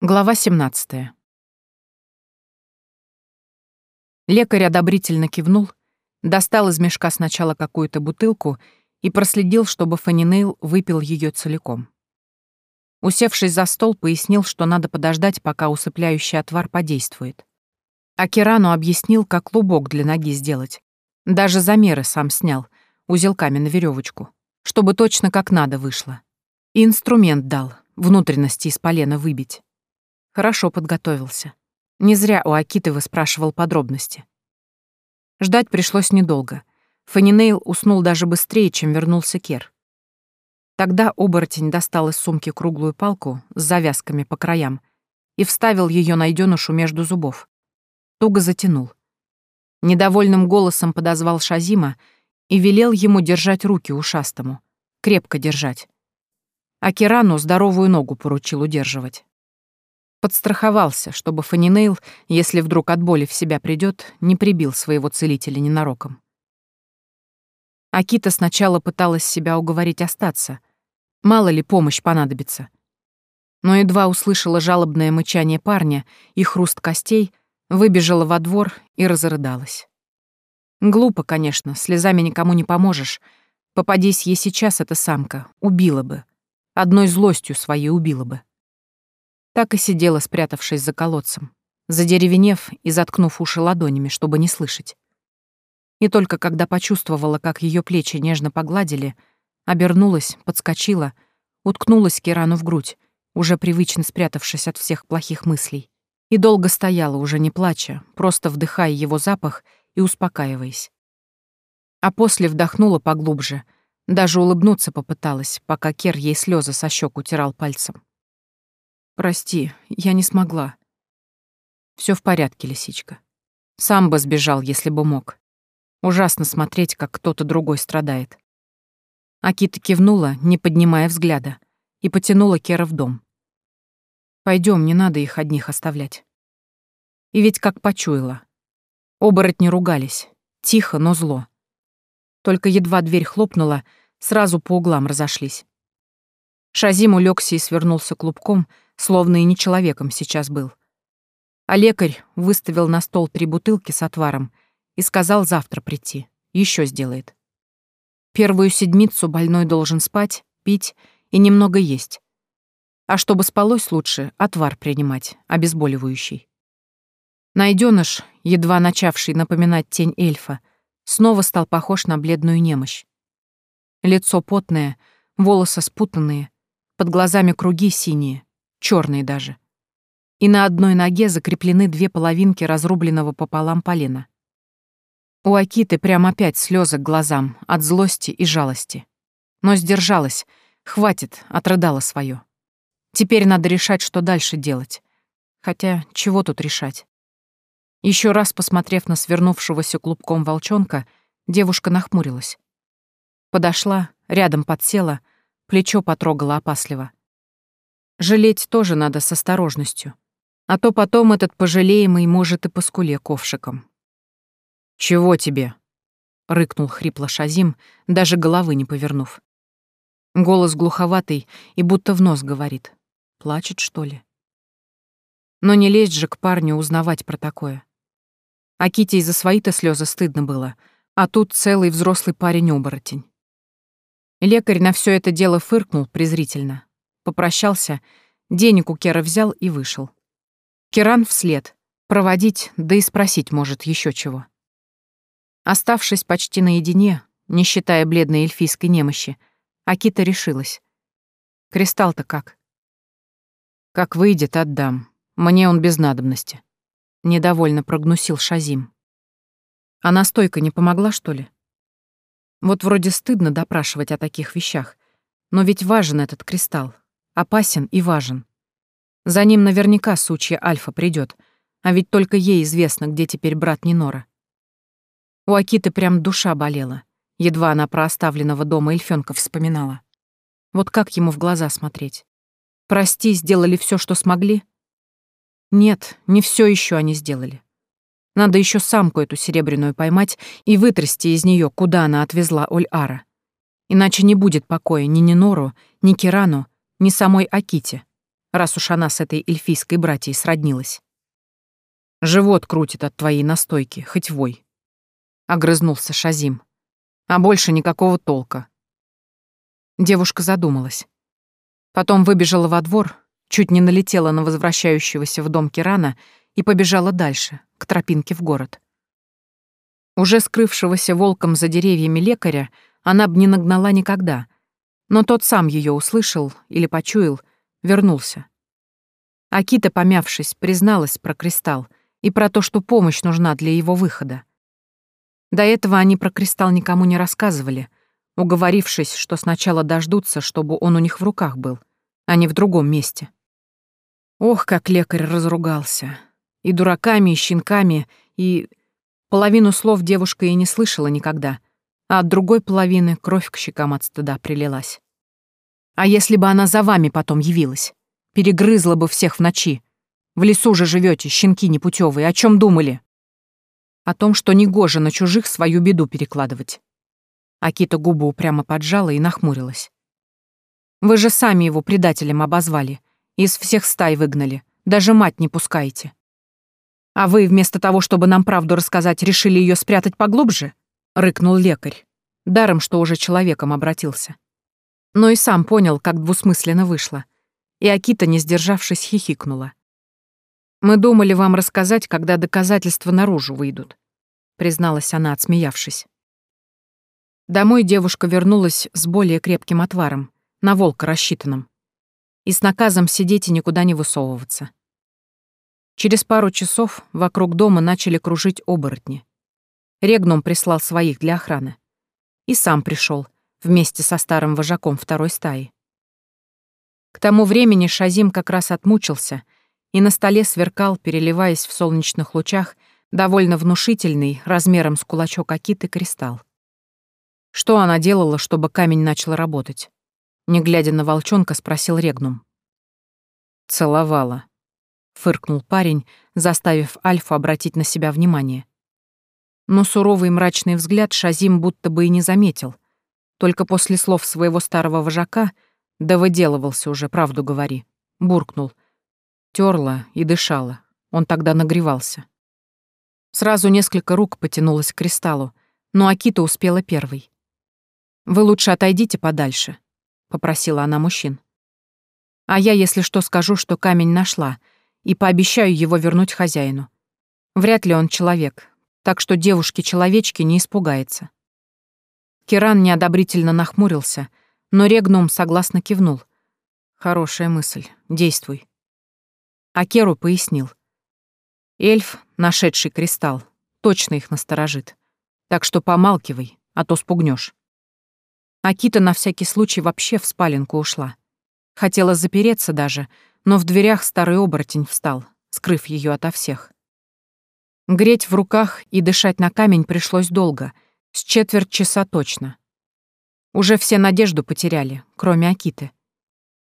Глава 17. Лекарь одобрительно кивнул, достал из мешка сначала какую-то бутылку и проследил, чтобы Фанинейл выпил ее целиком. Усевшись за стол, пояснил, что надо подождать, пока усыпляющий отвар подействует. А Кирану объяснил, как клубок для ноги сделать. Даже замеры сам снял, узелками на веревочку, чтобы точно как надо вышло. И инструмент дал, внутренности из полена выбить. Хорошо подготовился. Не зря у Акиты выспрашивал подробности. Ждать пришлось недолго. Фанинейл уснул даже быстрее, чем вернулся Кер. Тогда оборотень достал из сумки круглую палку с завязками по краям и вставил ее найденышу между зубов. Туго затянул. Недовольным голосом подозвал Шазима и велел ему держать руки ушастому. Крепко держать. А Кирану здоровую ногу поручил удерживать. Подстраховался, чтобы Фанинейл, если вдруг от боли в себя придет, не прибил своего целителя ненароком. Акита сначала пыталась себя уговорить остаться. Мало ли помощь понадобится. Но едва услышала жалобное мычание парня и хруст костей, выбежала во двор и разрыдалась. Глупо, конечно, слезами никому не поможешь. Попадись ей сейчас эта самка, убила бы. Одной злостью своей убила бы. Так и сидела, спрятавшись за колодцем, задеревенев и заткнув уши ладонями, чтобы не слышать. И только когда почувствовала, как ее плечи нежно погладили, обернулась, подскочила, уткнулась Кирану в грудь, уже привычно спрятавшись от всех плохих мыслей, и долго стояла, уже не плача, просто вдыхая его запах и успокаиваясь. А после вдохнула поглубже, даже улыбнуться попыталась, пока Кер ей слезы со щек утирал пальцем. Прости, я не смогла. Все в порядке, лисичка. Сам бы сбежал, если бы мог. Ужасно смотреть, как кто-то другой страдает. Акита кивнула, не поднимая взгляда, и потянула Кера в дом. Пойдем, не надо их одних оставлять. И ведь как почуяла. Оборотни ругались, тихо, но зло. Только едва дверь хлопнула, сразу по углам разошлись. Шазим улегся и свернулся клубком, словно и не человеком сейчас был. А лекарь выставил на стол три бутылки с отваром и сказал завтра прийти, еще сделает. Первую седмицу больной должен спать, пить и немного есть. А чтобы спалось лучше, отвар принимать, обезболивающий. Найденыш, едва начавший напоминать тень эльфа, снова стал похож на бледную немощь. Лицо потное, волосы спутанные, под глазами круги синие, черные даже. И на одной ноге закреплены две половинки разрубленного пополам полена. У Акиты прям опять слезы к глазам от злости и жалости. Но сдержалась, хватит, отрыдала свое. Теперь надо решать, что дальше делать. Хотя, чего тут решать? Еще раз посмотрев на свернувшегося клубком волчонка, девушка нахмурилась. Подошла, рядом подсела, плечо потрогала опасливо. Жалеть тоже надо с осторожностью, а то потом этот пожалеемый может и по скуле ковшиком. «Чего тебе?» — рыкнул хрипло Шазим, даже головы не повернув. Голос глуховатый и будто в нос говорит. Плачет, что ли? Но не лезть же к парню узнавать про такое. А Ките из-за свои-то слезы стыдно было, а тут целый взрослый парень-оборотень. Лекарь на все это дело фыркнул презрительно, попрощался, денег у Кера взял и вышел. Керан вслед. Проводить, да и спросить, может, еще чего. Оставшись почти наедине, не считая бледной эльфийской немощи, Акита решилась. Кристалл-то как? Как выйдет, отдам. Мне он без надобности. Недовольно прогнусил Шазим. А настойка не помогла, что ли? Вот вроде стыдно допрашивать о таких вещах, но ведь важен этот кристалл, опасен и важен. За ним наверняка сучья Альфа придет, а ведь только ей известно, где теперь брат Нинора. У Акиты прям душа болела, едва она про оставленного дома эльфёнка вспоминала. Вот как ему в глаза смотреть? Прости, сделали все, что смогли? Нет, не все еще они сделали. Надо еще самку эту серебряную поймать и вытрясти из нее, куда она отвезла Оль-Ара. Иначе не будет покоя ни Нинору, ни Кирану, ни самой Аките. раз уж она с этой эльфийской братьей сроднилась. Живот крутит от твоей настойки, хоть вой. Огрызнулся Шазим. А больше никакого толка. Девушка задумалась. Потом выбежала во двор, чуть не налетела на возвращающегося в дом Кирана и побежала дальше, к тропинке в город. Уже скрывшегося волком за деревьями лекаря она б не нагнала никогда, но тот сам ее услышал или почуял, вернулся. Акита, помявшись, призналась про кристалл и про то, что помощь нужна для его выхода. До этого они про кристалл никому не рассказывали, уговорившись, что сначала дождутся, чтобы он у них в руках был, а не в другом месте. Ох, как лекарь разругался. И дураками, и щенками, и... Половину слов девушка и не слышала никогда, а от другой половины кровь к щекам от стыда прилилась. А если бы она за вами потом явилась? Перегрызла бы всех в ночи. В лесу же живете, щенки непутевые, о чем думали? О том, что негоже на чужих свою беду перекладывать. Акита губу упрямо поджала и нахмурилась. Вы же сами его предателем обозвали. Из всех стай выгнали. Даже мать не пускаете. «А вы, вместо того, чтобы нам правду рассказать, решили ее спрятать поглубже?» — рыкнул лекарь. Даром, что уже человеком обратился. Но и сам понял, как двусмысленно вышло. И Акита, не сдержавшись, хихикнула. «Мы думали вам рассказать, когда доказательства наружу выйдут», — призналась она, отсмеявшись. Домой девушка вернулась с более крепким отваром, на волка рассчитанным, и с наказом сидеть и никуда не высовываться. Через пару часов вокруг дома начали кружить оборотни. Регнум прислал своих для охраны. И сам пришел вместе со старым вожаком второй стаи. К тому времени Шазим как раз отмучился, и на столе сверкал, переливаясь в солнечных лучах, довольно внушительный, размером с кулачок Акиты, кристалл. Что она делала, чтобы камень начал работать? Не глядя на волчонка, спросил Регнум. Целовала фыркнул парень, заставив Альфу обратить на себя внимание. Но суровый мрачный взгляд Шазим будто бы и не заметил. Только после слов своего старого вожака, да выделывался уже, правду говори, буркнул. Терла и дышала. Он тогда нагревался. Сразу несколько рук потянулось к кристаллу, но Акита успела первой. «Вы лучше отойдите подальше», — попросила она мужчин. «А я, если что, скажу, что камень нашла, и пообещаю его вернуть хозяину. Вряд ли он человек, так что девушки-человечки не испугается. Киран неодобрительно нахмурился, но Регнум согласно кивнул. Хорошая мысль, действуй. А Керу пояснил. Эльф, нашедший кристалл, точно их насторожит. Так что помалкивай, а то спугнешь. Акита на всякий случай вообще в спаленку ушла. Хотела запереться даже, но в дверях старый оборотень встал, скрыв ее ото всех. Греть в руках и дышать на камень пришлось долго, с четверть часа точно. Уже все надежду потеряли, кроме Акиты.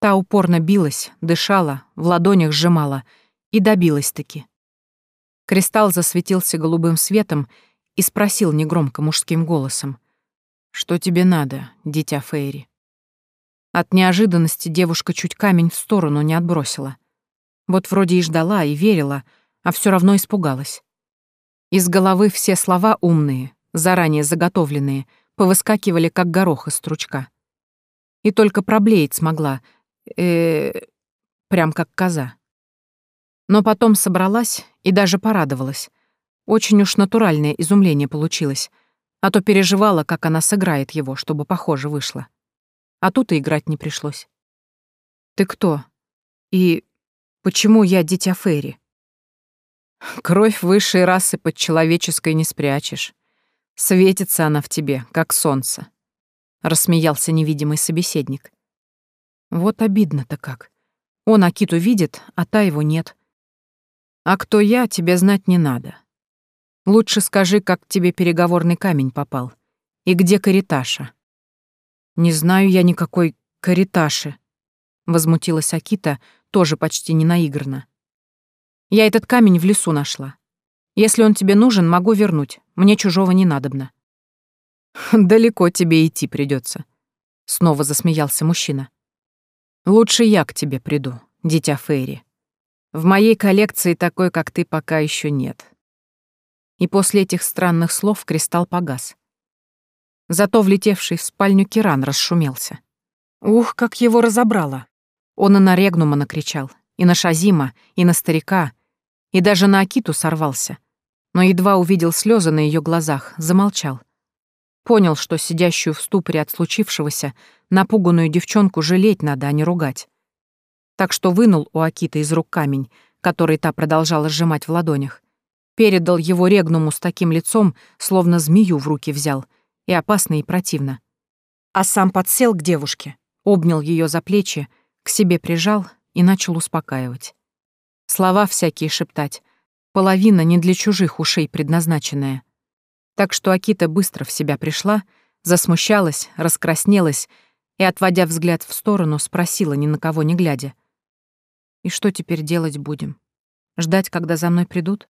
Та упорно билась, дышала, в ладонях сжимала и добилась-таки. Кристалл засветился голубым светом и спросил негромко мужским голосом. «Что тебе надо, дитя Фейри?» От неожиданности девушка чуть камень в сторону не отбросила. Вот вроде и ждала, и верила, а все равно испугалась. Из головы все слова умные, заранее заготовленные, повыскакивали, как горох из стручка. И только проблеять смогла, э, -э прям как коза. Но потом собралась и даже порадовалась. Очень уж натуральное изумление получилось, а то переживала, как она сыграет его, чтобы похоже вышло а тут и играть не пришлось. «Ты кто? И почему я дитя Ферри?» «Кровь высшей расы под человеческой не спрячешь. Светится она в тебе, как солнце», — рассмеялся невидимый собеседник. «Вот обидно-то как. Он Акиту видит, а та его нет. А кто я, тебе знать не надо. Лучше скажи, как тебе переговорный камень попал, и где Кариташа». «Не знаю я никакой кариташи», — возмутилась Акита, тоже почти не наигранно. «Я этот камень в лесу нашла. Если он тебе нужен, могу вернуть. Мне чужого не надобно». «Далеко тебе идти придется, снова засмеялся мужчина. «Лучше я к тебе приду, дитя Фейри. В моей коллекции такой, как ты, пока еще нет. И после этих странных слов кристалл погас. Зато влетевший в спальню Киран расшумелся. Ух, как его разобрало. Он и на Регнума накричал, и на Шазима, и на старика, и даже на Акиту сорвался. Но едва увидел слезы на ее глазах, замолчал. Понял, что сидящую в ступоре от случившегося напуганную девчонку жалеть надо, а не ругать. Так что вынул у Акиты из рук камень, который та продолжала сжимать в ладонях, передал его Регнуму с таким лицом, словно змею в руки взял, и опасно, и противно. А сам подсел к девушке, обнял ее за плечи, к себе прижал и начал успокаивать. Слова всякие шептать, половина не для чужих ушей предназначенная. Так что Акита быстро в себя пришла, засмущалась, раскраснелась и, отводя взгляд в сторону, спросила, ни на кого не глядя. «И что теперь делать будем? Ждать, когда за мной придут?»